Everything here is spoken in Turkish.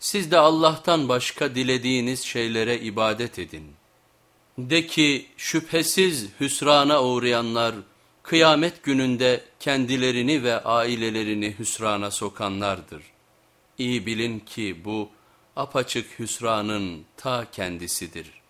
siz de Allah'tan başka dilediğiniz şeylere ibadet edin. De ki şüphesiz hüsrana uğrayanlar kıyamet gününde kendilerini ve ailelerini hüsrana sokanlardır. İyi bilin ki bu apaçık hüsranın ta kendisidir.''